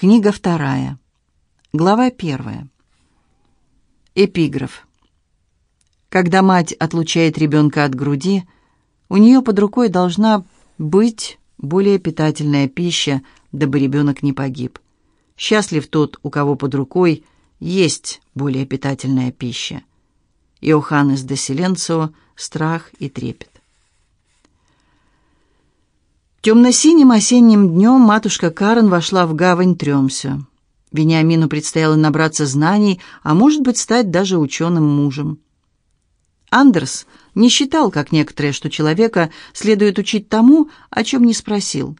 Книга вторая. Глава первая. Эпиграф. Когда мать отлучает ребенка от груди, у нее под рукой должна быть более питательная пища, дабы ребенок не погиб. Счастлив тот, у кого под рукой есть более питательная пища. Иоханнес де Силенцио «Страх и трепет». Темно-синим осенним днем матушка Карен вошла в гавань Тремсё. Вениамину предстояло набраться знаний, а может быть, стать даже ученым мужем. Андерс не считал, как некоторые, что человека следует учить тому, о чем не спросил.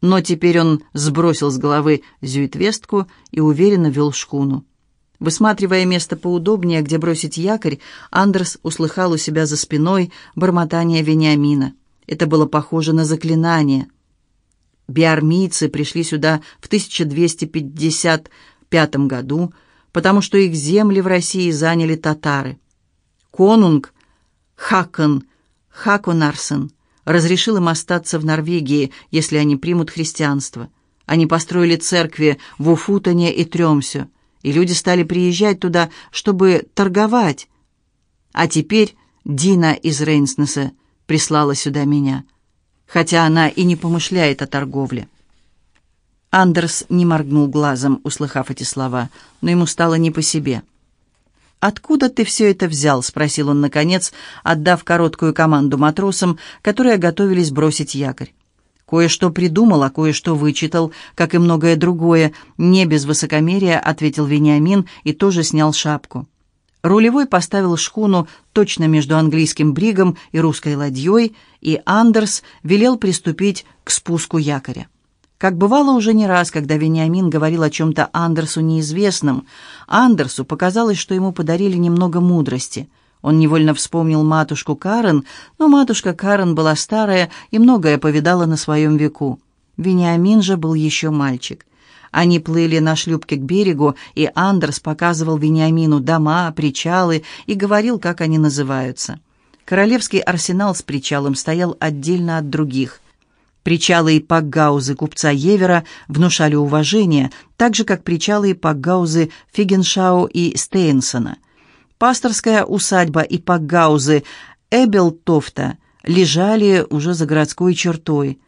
Но теперь он сбросил с головы зюитвестку и уверенно вел шхуну. Высматривая место поудобнее, где бросить якорь, Андерс услыхал у себя за спиной бормотание Вениамина. Это было похоже на заклинание. Биармийцы пришли сюда в 1255 году, потому что их земли в России заняли татары. Конунг Хакон Хаконарсен разрешил им остаться в Норвегии, если они примут христианство. Они построили церкви в Уфутоне и Тремсе, и люди стали приезжать туда, чтобы торговать. А теперь Дина из Рейнснеса прислала сюда меня, хотя она и не помышляет о торговле. Андерс не моргнул глазом, услыхав эти слова, но ему стало не по себе. «Откуда ты все это взял?» — спросил он, наконец, отдав короткую команду матросам, которые готовились бросить якорь. «Кое-что придумал, а кое-что вычитал, как и многое другое. Не без высокомерия», — ответил Вениамин и тоже снял шапку. Рулевой поставил шхуну точно между английским бригом и русской ладьей, и Андерс велел приступить к спуску якоря. Как бывало уже не раз, когда Вениамин говорил о чем-то Андерсу неизвестном, Андерсу показалось, что ему подарили немного мудрости. Он невольно вспомнил матушку Карен, но матушка Карен была старая и многое повидала на своем веку. Вениамин же был еще мальчик. Они плыли на шлюпке к берегу, и Андерс показывал Вениамину дома, причалы и говорил, как они называются. Королевский арсенал с причалом стоял отдельно от других. Причалы и пакгаузы купца Евера внушали уважение, так же, как причалы и пакгаузы Фигеншау и Стейнсона. Пасторская усадьба и пакгаузы Эбелтофта лежали уже за городской чертой.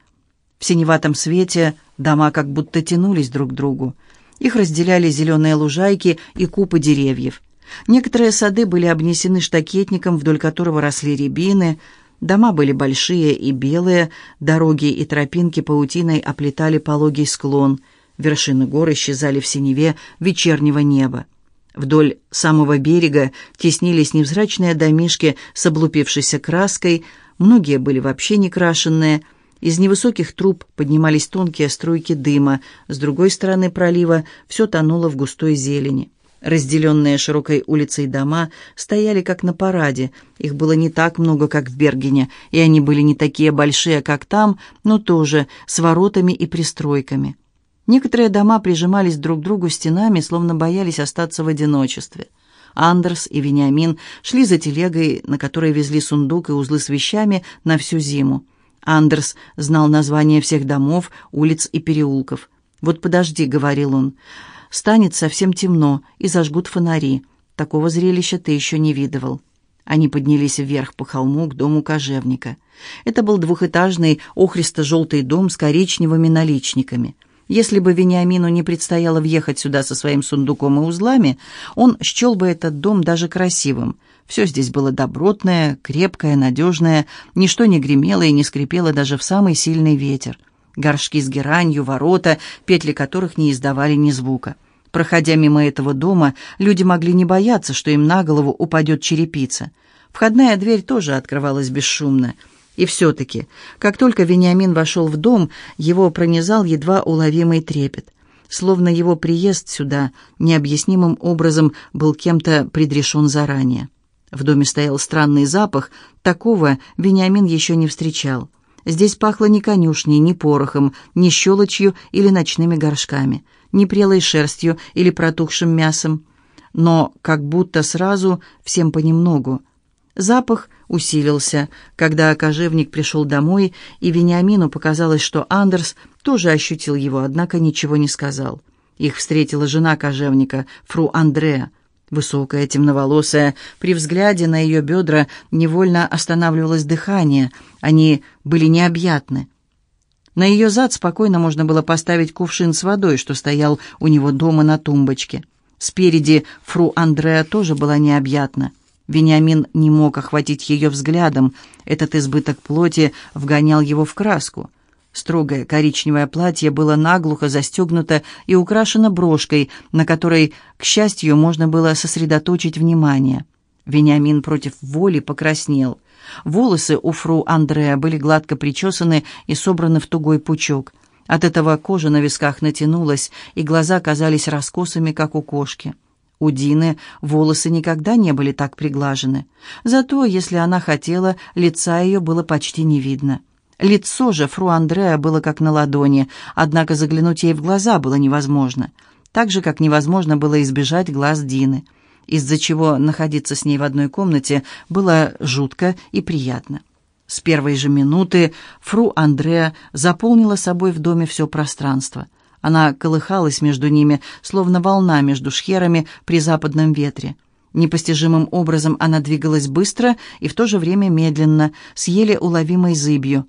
В синеватом свете дома как будто тянулись друг к другу. Их разделяли зеленые лужайки и купы деревьев. Некоторые сады были обнесены штакетником, вдоль которого росли рябины. Дома были большие и белые, дороги и тропинки паутиной оплетали пологий склон. Вершины гор исчезали в синеве вечернего неба. Вдоль самого берега теснились невзрачные домишки с облупившейся краской, многие были вообще не крашенные – из невысоких труб поднимались тонкие струйки дыма. С другой стороны пролива все тонуло в густой зелени. Разделенные широкой улицей дома стояли как на параде. Их было не так много, как в Бергене, и они были не такие большие, как там, но тоже с воротами и пристройками. Некоторые дома прижимались друг к другу стенами, словно боялись остаться в одиночестве. Андерс и Вениамин шли за телегой, на которой везли сундук и узлы с вещами на всю зиму. Андерс знал названия всех домов, улиц и переулков. «Вот подожди», — говорил он, — «станет совсем темно, и зажгут фонари. Такого зрелища ты еще не видывал». Они поднялись вверх по холму к дому кожевника. Это был двухэтажный охристо-желтый дом с коричневыми наличниками. Если бы Вениамину не предстояло въехать сюда со своим сундуком и узлами, он счел бы этот дом даже красивым. Все здесь было добротное, крепкое, надежное, ничто не гремело и не скрипело даже в самый сильный ветер. Горшки с геранью, ворота, петли которых не издавали ни звука. Проходя мимо этого дома, люди могли не бояться, что им на голову упадет черепица. Входная дверь тоже открывалась бесшумно. И все-таки, как только Вениамин вошел в дом, его пронизал едва уловимый трепет. Словно его приезд сюда необъяснимым образом был кем-то предрешен заранее. В доме стоял странный запах, такого Вениамин еще не встречал. Здесь пахло ни конюшней, ни порохом, ни щелочью или ночными горшками, ни прелой шерстью или протухшим мясом, но как будто сразу всем понемногу. Запах усилился, когда кожевник пришел домой, и Вениамину показалось, что Андерс тоже ощутил его, однако ничего не сказал. Их встретила жена кожевника, фру Андреа. Высокая, темноволосая, при взгляде на ее бедра невольно останавливалось дыхание, они были необъятны. На ее зад спокойно можно было поставить кувшин с водой, что стоял у него дома на тумбочке. Спереди фру Андреа тоже была необъятна. Вениамин не мог охватить ее взглядом. Этот избыток плоти вгонял его в краску. Строгое коричневое платье было наглухо застегнуто и украшено брошкой, на которой, к счастью, можно было сосредоточить внимание. Вениамин против воли покраснел. Волосы у фру Андрея были гладко причесаны и собраны в тугой пучок. От этого кожа на висках натянулась, и глаза казались раскосыми, как у кошки. У Дины волосы никогда не были так приглажены. Зато, если она хотела, лица ее было почти не видно. Лицо же фру Андреа было как на ладони, однако заглянуть ей в глаза было невозможно. Так же, как невозможно было избежать глаз Дины, из-за чего находиться с ней в одной комнате было жутко и приятно. С первой же минуты фру Андреа заполнила собой в доме все пространство. Она колыхалась между ними, словно волна между шхерами при западном ветре. Непостижимым образом она двигалась быстро и в то же время медленно, с еле уловимой зыбью.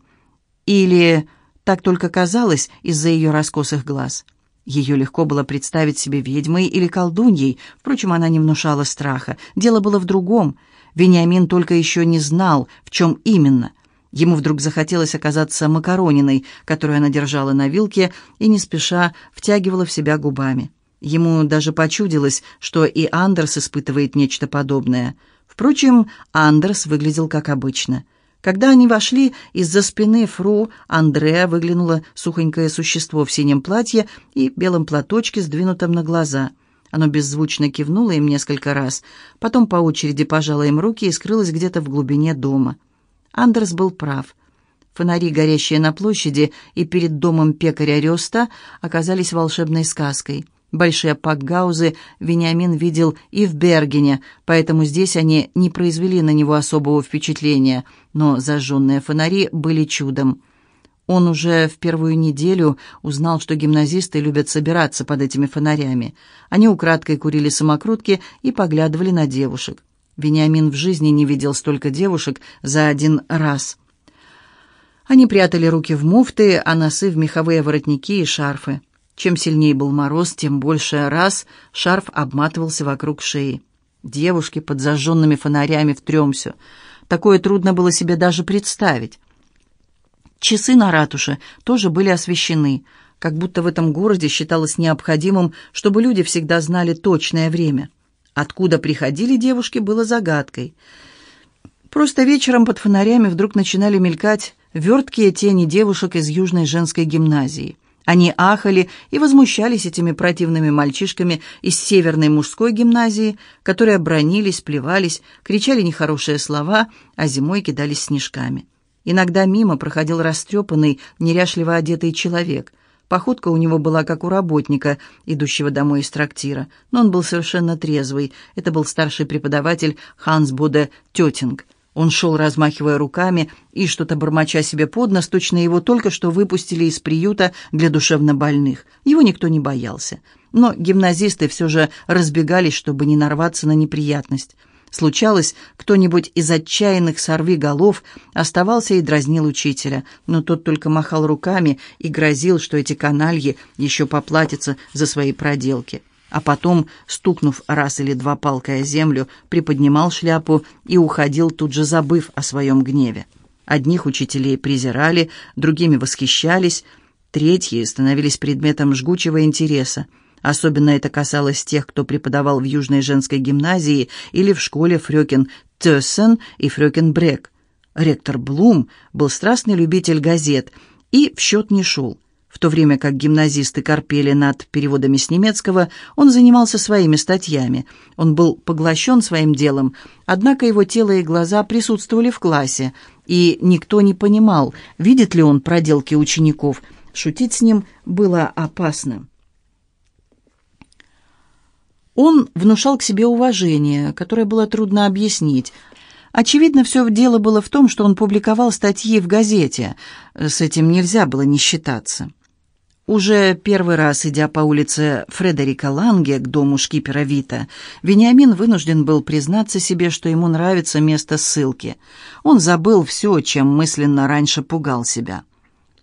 Или так только казалось из-за ее раскосых глаз. Ее легко было представить себе ведьмой или колдуньей, впрочем, она не внушала страха. Дело было в другом. Вениамин только еще не знал, в чем именно. Ему вдруг захотелось оказаться макарониной, которую она держала на вилке и не спеша втягивала в себя губами. Ему даже почудилось, что и Андерс испытывает нечто подобное. Впрочем, Андерс выглядел как обычно. Когда они вошли, из-за спины фру Андреа выглянуло сухонькое существо в синем платье и белом платочке, сдвинутом на глаза. Оно беззвучно кивнуло им несколько раз, потом по очереди пожало им руки и скрылось где-то в глубине дома. Андерс был прав. Фонари, горящие на площади и перед домом пекаря Рёста, оказались волшебной сказкой. Большие пакгаузы Вениамин видел и в Бергене, поэтому здесь они не произвели на него особого впечатления, но зажженные фонари были чудом. Он уже в первую неделю узнал, что гимназисты любят собираться под этими фонарями. Они украдкой курили самокрутки и поглядывали на девушек. Вениамин в жизни не видел столько девушек за один раз. Они прятали руки в муфты, а носы в меховые воротники и шарфы. Чем сильнее был мороз, тем больше раз шарф обматывался вокруг шеи. Девушки под зажженными фонарями в. Такое трудно было себе даже представить. Часы на ратуше тоже были освещены, как будто в этом городе считалось необходимым, чтобы люди всегда знали точное время. Откуда приходили девушки, было загадкой. Просто вечером под фонарями вдруг начинали мелькать верткие тени девушек из Южной женской гимназии. Они ахали и возмущались этими противными мальчишками из Северной мужской гимназии, которые бронились, плевались, кричали нехорошие слова, а зимой кидались снежками. Иногда мимо проходил растрепанный, неряшливо одетый человек – Походка у него была как у работника, идущего домой из трактира, но он был совершенно трезвый. Это был старший преподаватель Ханс Буде Тетинг. Он шел, размахивая руками и что-то бормоча себе под нос, точно его только что выпустили из приюта для душевнобольных. Его никто не боялся. Но гимназисты все же разбегались, чтобы не нарваться на неприятность. Случалось, кто-нибудь из отчаянных сорви-голов оставался и дразнил учителя, но тот только махал руками и грозил, что эти канальи еще поплатятся за свои проделки. А потом, стукнув раз или два палкой о землю, приподнимал шляпу и уходил, тут же забыв о своем гневе. Одних учителей презирали, другими восхищались, третьи становились предметом жгучего интереса. Особенно это касалось тех, кто преподавал в Южной женской гимназии или в школе Фрёкин Тёссен и Фрёкин Брек. Ректор Блум был страстный любитель газет и в счет не шел. В то время как гимназисты корпели над переводами с немецкого, он занимался своими статьями. Он был поглощен своим делом, однако его тело и глаза присутствовали в классе, и никто не понимал, видит ли он проделки учеников. Шутить с ним было опасно. Он внушал к себе уважение, которое было трудно объяснить. Очевидно, все дело было в том, что он публиковал статьи в газете. С этим нельзя было не считаться. Уже первый раз, идя по улице Фредерика Ланге к дому шкипера Вита, Вениамин вынужден был признаться себе, что ему нравится место ссылки. Он забыл все, чем мысленно раньше пугал себя.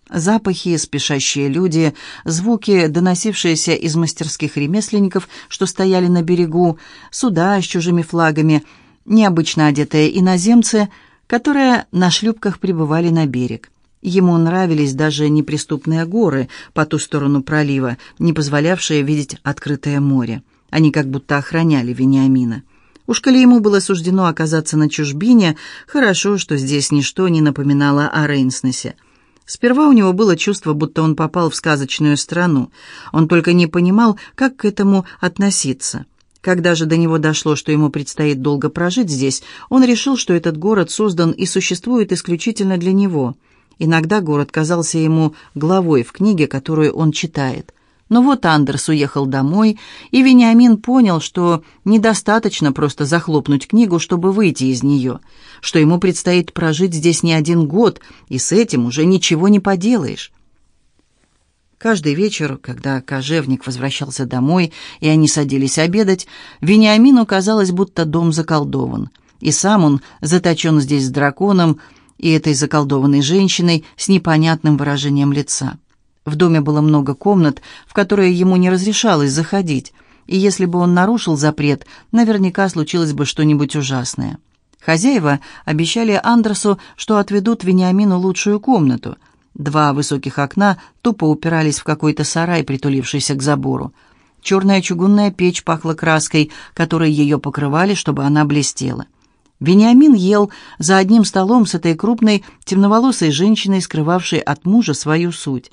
Запахи, спешащие люди, звуки, доносившиеся из мастерских ремесленников, что стояли на берегу, суда с чужими флагами, необычно одетые иноземцы, которые на шлюпках прибывали на берег. Ему нравились даже неприступные горы по ту сторону пролива, не позволявшие видеть открытое море. Они как будто охраняли Вениамина. Уж коли ему было суждено оказаться на чужбине, хорошо, что здесь ничто не напоминало о Рейнснесе. Сперва у него было чувство, будто он попал в сказочную страну. Он только не понимал, как к этому относиться. Когда же до него дошло, что ему предстоит долго прожить здесь, он решил, что этот город создан и существует исключительно для него – Иногда город казался ему главой в книге, которую он читает. Но вот Андерс уехал домой, и Вениамин понял, что недостаточно просто захлопнуть книгу, чтобы выйти из нее, что ему предстоит прожить здесь не один год, и с этим уже ничего не поделаешь. Каждый вечер, когда кожевник возвращался домой, и они садились обедать, Вениамину казалось, будто дом заколдован, и сам он заточен здесь с драконом, и этой заколдованной женщиной с непонятным выражением лица. В доме было много комнат, в которые ему не разрешалось заходить, и если бы он нарушил запрет, наверняка случилось бы что-нибудь ужасное. Хозяева обещали Андерсу, что отведут Вениамину лучшую комнату. Два высоких окна тупо упирались в какой-то сарай, притулившийся к забору. Черная чугунная печь пахла краской, которой ее покрывали, чтобы она блестела. Вениамин ел за одним столом с этой крупной темноволосой женщиной, скрывавшей от мужа свою суть.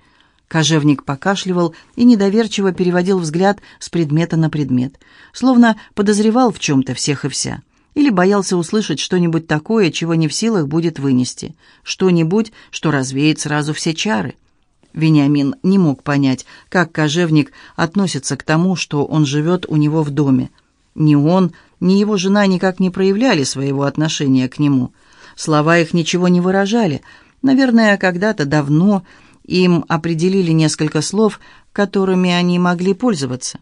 Кожевник покашливал и недоверчиво переводил взгляд с предмета на предмет, словно подозревал в чем-то всех и вся, или боялся услышать что-нибудь такое, чего не в силах будет вынести, что-нибудь, что развеет сразу все чары. Вениамин не мог понять, как кожевник относится к тому, что он живет у него в доме. Ни он, ни его жена никак не проявляли своего отношения к нему. Слова их ничего не выражали. Наверное, когда-то давно им определили несколько слов, которыми они могли пользоваться.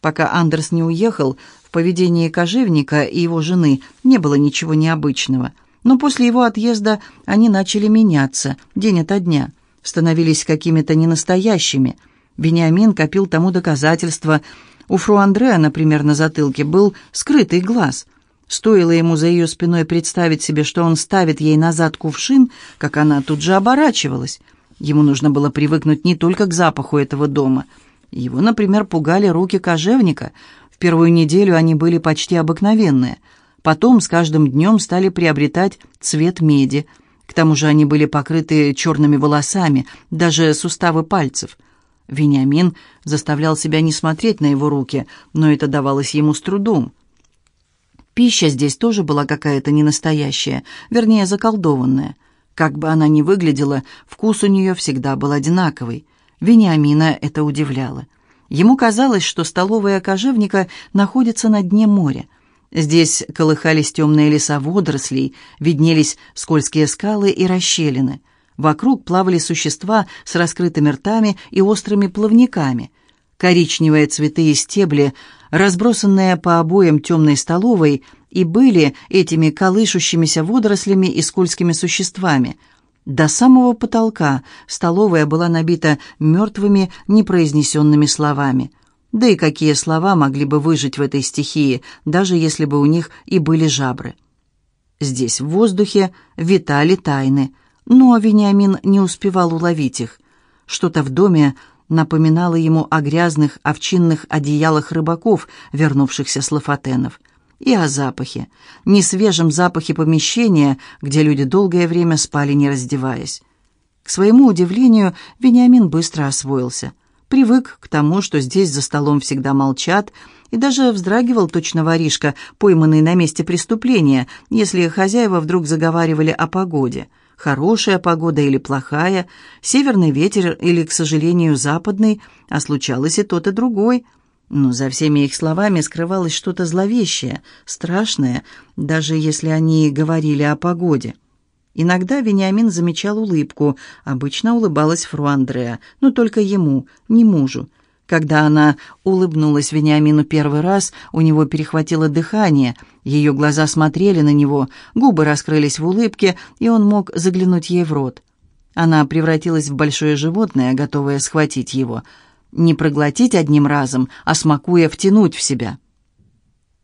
Пока Андерс не уехал, в поведении кожевника и его жены не было ничего необычного. Но после его отъезда они начали меняться день ото дня, становились какими-то ненастоящими. Бениамин копил тому доказательства – у фру Андреа, например, на затылке был скрытый глаз. Стоило ему за ее спиной представить себе, что он ставит ей назад кувшин, как она тут же оборачивалась. Ему нужно было привыкнуть не только к запаху этого дома. Его, например, пугали руки кожевника. В первую неделю они были почти обыкновенные. Потом с каждым днем стали приобретать цвет меди. К тому же они были покрыты черными волосами, даже суставы пальцев – Вениамин заставлял себя не смотреть на его руки, но это давалось ему с трудом. Пища здесь тоже была какая-то ненастоящая, вернее, заколдованная. Как бы она ни выглядела, вкус у нее всегда был одинаковый. Вениамина это удивляло. Ему казалось, что столовая кожевника находится на дне моря. Здесь колыхались темные леса водорослей, виднелись скользкие скалы и расщелины. Вокруг плавали существа с раскрытыми ртами и острыми плавниками. Коричневые цветы и стебли, разбросанные по обоям темной столовой, и были этими колышущимися водорослями и скользкими существами. До самого потолка столовая была набита мертвыми, непроизнесенными словами. Да и какие слова могли бы выжить в этой стихии, даже если бы у них и были жабры? Здесь в воздухе витали тайны – но Вениамин не успевал уловить их. Что-то в доме напоминало ему о грязных овчинных одеялах рыбаков, вернувшихся с Лафатенов, и о запахе, несвежем запахе помещения, где люди долгое время спали, не раздеваясь. К своему удивлению, Вениамин быстро освоился. Привык к тому, что здесь за столом всегда молчат, и даже вздрагивал точно воришка, пойманный на месте преступления, если хозяева вдруг заговаривали о погоде – хорошая погода или плохая, северный ветер или, к сожалению, западный, а случалось и тот, и другой. Но за всеми их словами скрывалось что-то зловещее, страшное, даже если они говорили о погоде. Иногда Вениамин замечал улыбку. Обычно улыбалась Фру Андреа, но только ему, не мужу. Когда она улыбнулась Вениамину первый раз, у него перехватило дыхание, ее глаза смотрели на него, губы раскрылись в улыбке, и он мог заглянуть ей в рот. Она превратилась в большое животное, готовое схватить его. Не проглотить одним разом, а смакуя втянуть в себя.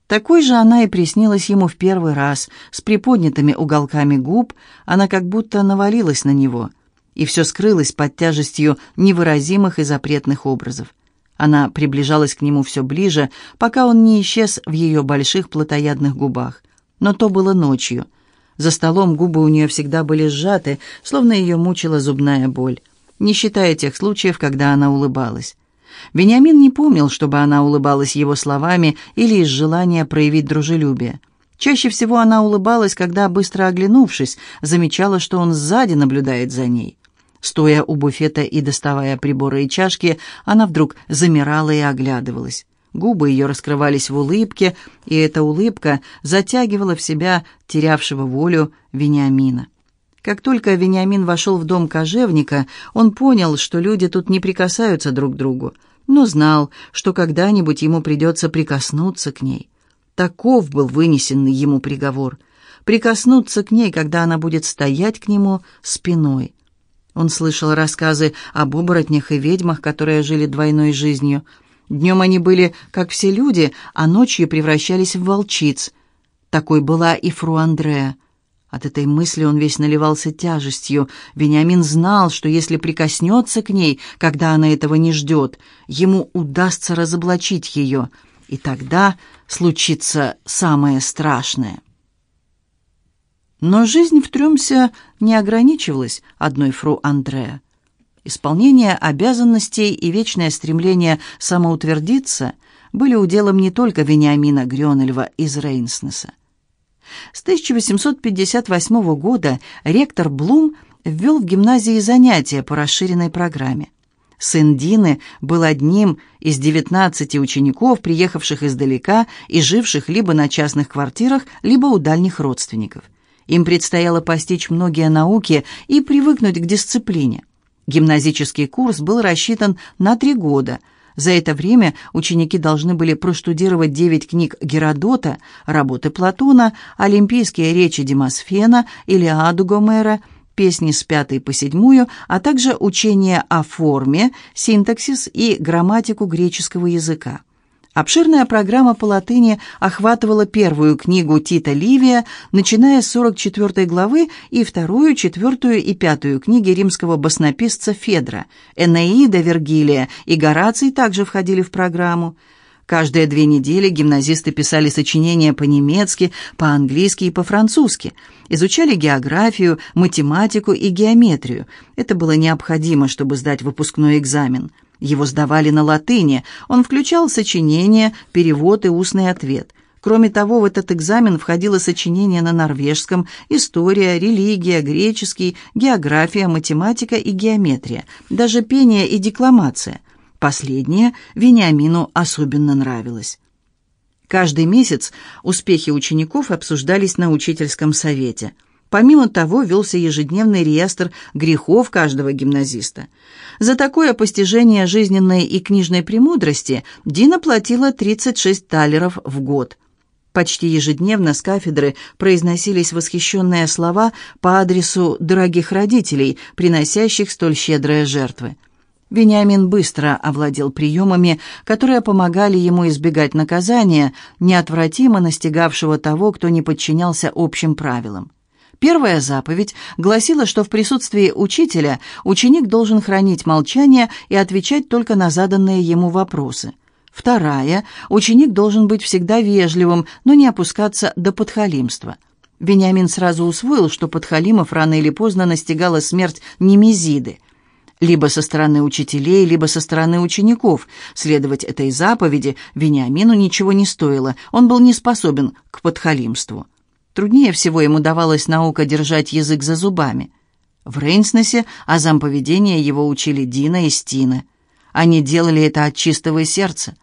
Такой же она и приснилась ему в первый раз, с приподнятыми уголками губ, она как будто навалилась на него, и все скрылось под тяжестью невыразимых и запретных образов. Она приближалась к нему все ближе, пока он не исчез в ее больших плотоядных губах. Но то было ночью. За столом губы у нее всегда были сжаты, словно ее мучила зубная боль, не считая тех случаев, когда она улыбалась. Вениамин не помнил, чтобы она улыбалась его словами или из желания проявить дружелюбие. Чаще всего она улыбалась, когда, быстро оглянувшись, замечала, что он сзади наблюдает за ней. Стоя у буфета и доставая приборы и чашки, она вдруг замирала и оглядывалась. Губы ее раскрывались в улыбке, и эта улыбка затягивала в себя терявшего волю Вениамина. Как только Вениамин вошел в дом кожевника, он понял, что люди тут не прикасаются друг к другу, но знал, что когда-нибудь ему придется прикоснуться к ней. Таков был вынесенный ему приговор. Прикоснуться к ней, когда она будет стоять к нему спиной. Он слышал рассказы об оборотнях и ведьмах, которые жили двойной жизнью. Днем они были, как все люди, а ночью превращались в волчиц. Такой была и фру Андреа. От этой мысли он весь наливался тяжестью. Вениамин знал, что если прикоснется к ней, когда она этого не ждет, ему удастся разоблачить ее, и тогда случится самое страшное. Но жизнь в Трюмсе не ограничивалась одной фру Андреа. Исполнение обязанностей и вечное стремление самоутвердиться были уделом не только Вениамина Грёнельва из Рейнснеса. С 1858 года ректор Блум ввел в гимназии занятия по расширенной программе. Сын Дины был одним из 19 учеников, приехавших издалека и живших либо на частных квартирах, либо у дальних родственников – им предстояло постичь многие науки и привыкнуть к дисциплине. Гимназический курс был рассчитан на три года. За это время ученики должны были проштудировать девять книг Геродота, работы Платона, олимпийские речи Демосфена, Илиаду Гомера, песни с пятой по седьмую, а также учение о форме, синтаксис и грамматику греческого языка. Обширная программа по латыни охватывала первую книгу Тита Ливия, начиная с 44 главы, и вторую, четвертую и пятую книги римского баснописца Федра. Энеида Вергилия и Гораций также входили в программу. Каждые две недели гимназисты писали сочинения по-немецки, по-английски и по-французски, изучали географию, математику и геометрию. Это было необходимо, чтобы сдать выпускной экзамен – его сдавали на латыни, он включал сочинение, перевод и устный ответ. Кроме того, в этот экзамен входило сочинение на норвежском, история, религия, греческий, география, математика и геометрия, даже пение и декламация. Последнее Вениамину особенно нравилось. Каждый месяц успехи учеников обсуждались на учительском совете – Помимо того, велся ежедневный реестр грехов каждого гимназиста. За такое постижение жизненной и книжной премудрости Дина платила 36 талеров в год. Почти ежедневно с кафедры произносились восхищенные слова по адресу дорогих родителей, приносящих столь щедрые жертвы. Вениамин быстро овладел приемами, которые помогали ему избегать наказания, неотвратимо настигавшего того, кто не подчинялся общим правилам. Первая заповедь гласила, что в присутствии учителя ученик должен хранить молчание и отвечать только на заданные ему вопросы. Вторая – ученик должен быть всегда вежливым, но не опускаться до подхалимства. Вениамин сразу усвоил, что подхалимов рано или поздно настигала смерть Немезиды – либо со стороны учителей, либо со стороны учеников. Следовать этой заповеди Вениамину ничего не стоило, он был не способен к подхалимству. Труднее всего ему давалась наука держать язык за зубами. В Рейнснесе азам поведения его учили Дина и Стина. Они делали это от чистого сердца.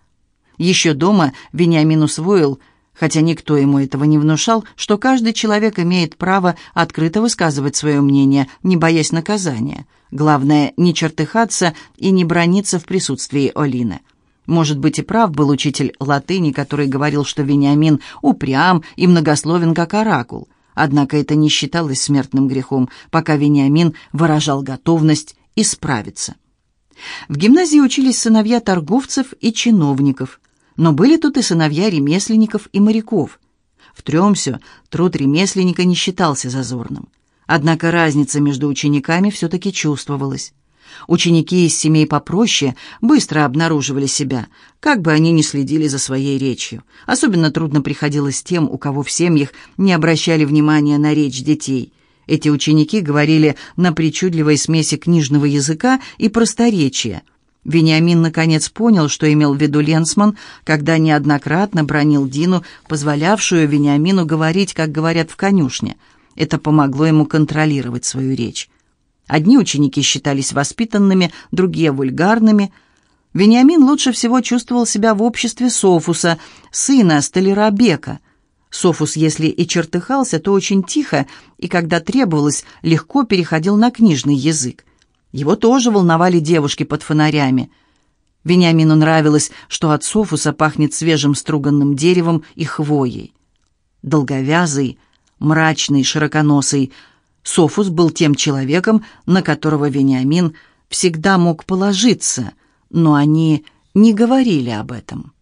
Еще дома Вениамин усвоил, хотя никто ему этого не внушал, что каждый человек имеет право открыто высказывать свое мнение, не боясь наказания. Главное, не чертыхаться и не брониться в присутствии Олины. Может быть, и прав был учитель латыни, который говорил, что Вениамин упрям и многословен, как оракул. Однако это не считалось смертным грехом, пока Вениамин выражал готовность исправиться. В гимназии учились сыновья торговцев и чиновников, но были тут и сыновья ремесленников и моряков. В Тремсе труд ремесленника не считался зазорным. Однако разница между учениками все-таки чувствовалась. Ученики из семей попроще быстро обнаруживали себя, как бы они ни следили за своей речью. Особенно трудно приходилось тем, у кого в семьях не обращали внимания на речь детей. Эти ученики говорили на причудливой смеси книжного языка и просторечия. Вениамин наконец понял, что имел в виду Ленсман, когда неоднократно бронил Дину, позволявшую Вениамину говорить, как говорят в конюшне. Это помогло ему контролировать свою речь. Одни ученики считались воспитанными, другие — вульгарными. Вениамин лучше всего чувствовал себя в обществе Софуса, сына столяра Бека. Софус, если и чертыхался, то очень тихо, и когда требовалось, легко переходил на книжный язык. Его тоже волновали девушки под фонарями. Вениамину нравилось, что от Софуса пахнет свежим струганным деревом и хвоей. Долговязый, мрачный, широконосый — Софус был тем человеком, на которого Вениамин всегда мог положиться, но они не говорили об этом.